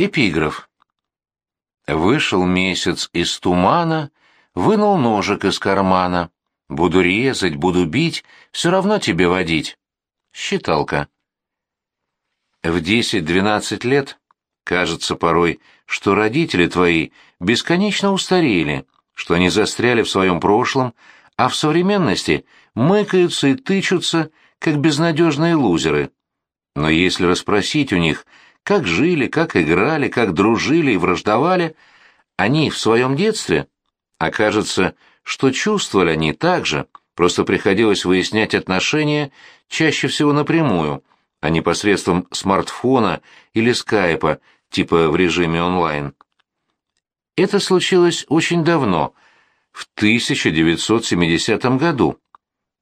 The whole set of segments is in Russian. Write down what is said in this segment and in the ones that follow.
Эпиграф. Вышел месяц из тумана, вынул ножик из кармана. Буду резать, буду бить, все равно тебе водить. Считалка. В десять-двенадцать лет кажется порой, что родители твои бесконечно устарели, что они застряли в своем прошлом, а в современности мыкаются и тычутся, как безнадежные лузеры. Но если расспросить у них, как жили, как играли, как дружили и враждовали, они в своем детстве, окажется, что чувствовали они так же, просто приходилось выяснять отношения чаще всего напрямую, а не посредством смартфона или скайпа, типа в режиме онлайн. Это случилось очень давно, в 1970 году,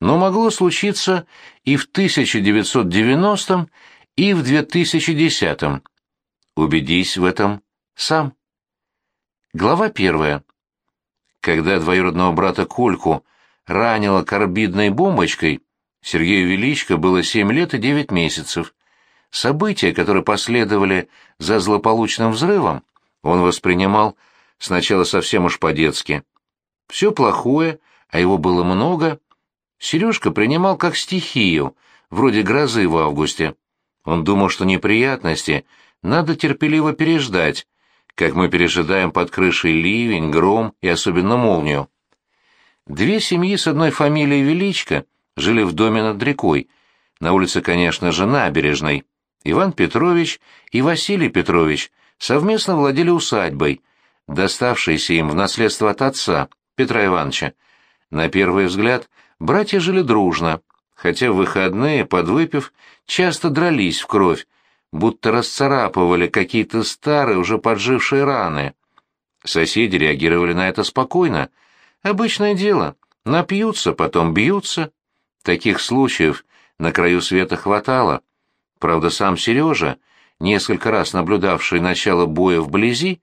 но могло случиться и в 1990 и в 2010-м. Убедись в этом сам. Глава первая. Когда двоюродного брата Кольку ранило карбидной бомбочкой, Сергею Величко было семь лет и девять месяцев. События, которые последовали за злополучным взрывом, он воспринимал сначала совсем уж по-детски. Все плохое, а его было много, Сережка принимал как стихию, вроде грозы в августе. Он думал, что неприятности надо терпеливо переждать, как мы пережидаем под крышей ливень, гром и особенно молнию. Две семьи с одной фамилией Величко жили в доме над рекой, на улице, конечно же, набережной. Иван Петрович и Василий Петрович совместно владели усадьбой, доставшейся им в наследство от отца, Петра Ивановича. На первый взгляд, братья жили дружно, хотя в выходные, подвыпив, часто дрались в кровь, будто расцарапывали какие-то старые, уже поджившие раны. Соседи реагировали на это спокойно. Обычное дело. Напьются, потом бьются. Таких случаев на краю света хватало. Правда, сам Сережа, несколько раз наблюдавший начало боя вблизи,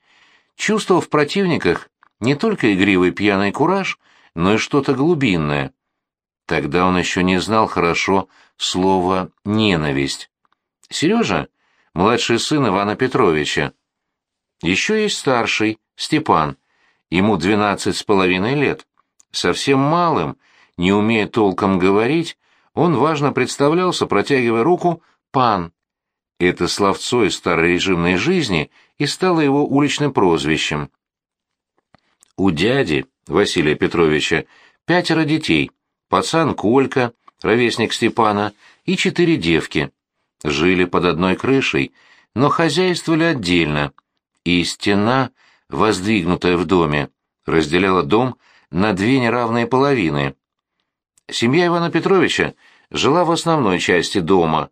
чувствовал в противниках не только игривый пьяный кураж, но и что-то глубинное. Тогда он еще не знал хорошо слова «ненависть». Сережа — младший сын Ивана Петровича. Еще есть старший, Степан. Ему двенадцать с половиной лет. Совсем малым, не умея толком говорить, он важно представлялся, протягивая руку «пан». Это словцо из старой режимной жизни и стало его уличным прозвищем. У дяди, Василия Петровича, пятеро детей — пацан Колька, ровесник Степана, и четыре девки. Жили под одной крышей, но хозяйствовали отдельно, и стена, воздвигнутая в доме, разделяла дом на две неравные половины. Семья Ивана Петровича жила в основной части дома,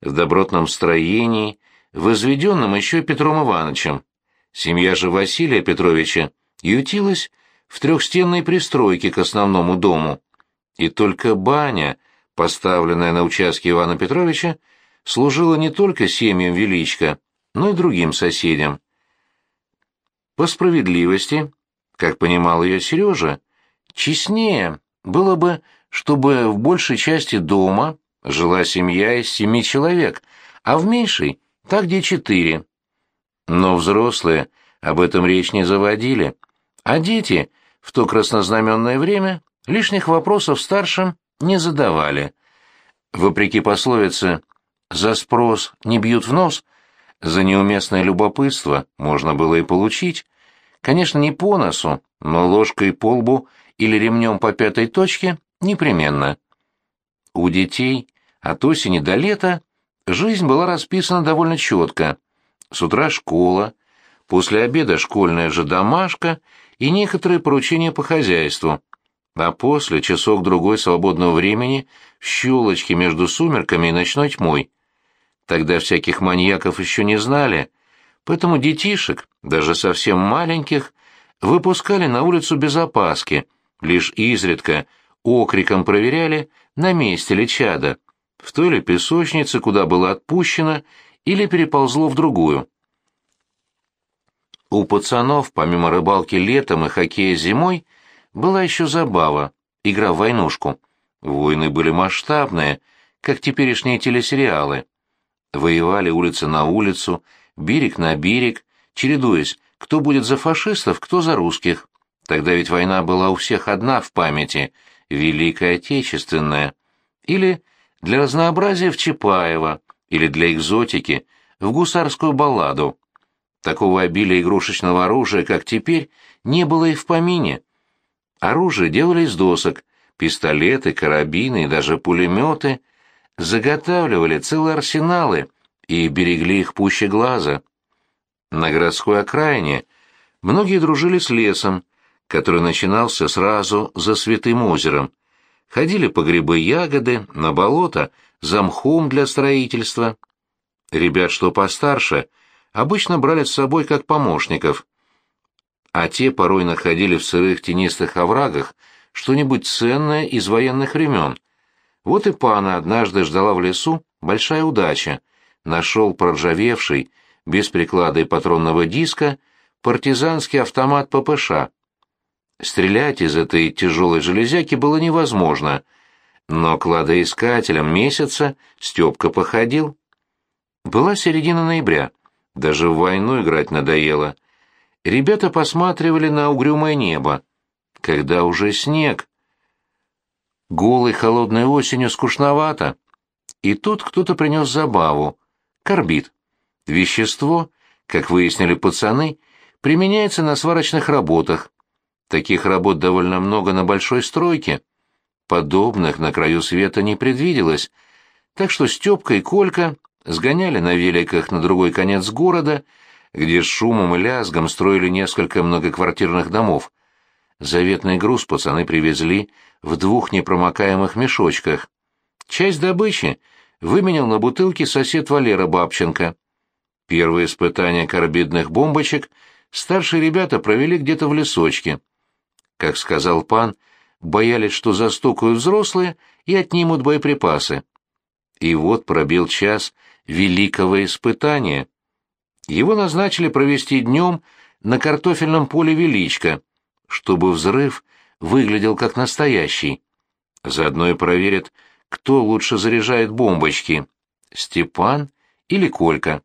в добротном строении, возведенном еще Петром Ивановичем. Семья же Василия Петровича ютилась в трехстенной пристройке к основному дому. И только баня, поставленная на участке Ивана Петровича, служила не только семьям Величко, но и другим соседям. По справедливости, как понимал ее Сережа, честнее было бы, чтобы в большей части дома жила семья из семи человек, а в меньшей — так где четыре. Но взрослые об этом речь не заводили, а дети в то краснознаменное время Лишних вопросов старшим не задавали. Вопреки пословице «за спрос не бьют в нос», за неуместное любопытство можно было и получить. Конечно, не по носу, но ложкой по лбу или ремнем по пятой точке непременно. У детей от осени до лета жизнь была расписана довольно четко. С утра школа, после обеда школьная же домашка и некоторые поручения по хозяйству – а после часок-другой свободного времени в щелочке между сумерками и ночной тьмой. Тогда всяких маньяков еще не знали, поэтому детишек, даже совсем маленьких, выпускали на улицу без опаски, лишь изредка окриком проверяли, на месте ли чада, в той ли песочнице, куда было отпущено, или переползло в другую. У пацанов, помимо рыбалки летом и хоккея зимой, была еще забава, игра в войнушку. Войны были масштабные, как теперешние телесериалы. Воевали улица на улицу, берег на берег, чередуясь, кто будет за фашистов, кто за русских. Тогда ведь война была у всех одна в памяти — Великая Отечественная. Или для разнообразия в Чапаева, или для экзотики в гусарскую балладу. Такого обилия игрушечного оружия, как теперь, не было и в помине. Оружие делали из досок, пистолеты, карабины и даже пулеметы, заготавливали целые арсеналы и берегли их пуще глаза. На городской окраине многие дружили с лесом, который начинался сразу за Святым озером. Ходили по грибы ягоды, на болото, за мхом для строительства. Ребят, что постарше, обычно брали с собой как помощников, а те порой находили в сырых тенистых оврагах что-нибудь ценное из военных времен. Вот и пана однажды ждала в лесу большая удача. Нашел проржавевший, без приклада и патронного диска, партизанский автомат ППШ. Стрелять из этой тяжелой железяки было невозможно, но кладоискателем месяца Степка походил. Была середина ноября, даже в войну играть надоело. Ребята посматривали на угрюмое небо. Когда уже снег? Голой холодной осенью скучновато. И тут кто-то принес забаву. Карбид. Вещество, как выяснили пацаны, применяется на сварочных работах. Таких работ довольно много на большой стройке. Подобных на краю света не предвиделось, так что Степка и Колька сгоняли на великах на другой конец города, где с шумом и лязгом строили несколько многоквартирных домов. Заветный груз пацаны привезли в двух непромокаемых мешочках. Часть добычи выменял на бутылки сосед Валера Бабченко. Первые испытания карбидных бомбочек старшие ребята провели где-то в лесочке. Как сказал пан, боялись, что застукают взрослые и отнимут боеприпасы. И вот пробил час великого испытания. Его назначили провести днем на картофельном поле Величко, чтобы взрыв выглядел как настоящий. Заодно и проверят, кто лучше заряжает бомбочки — Степан или Колька.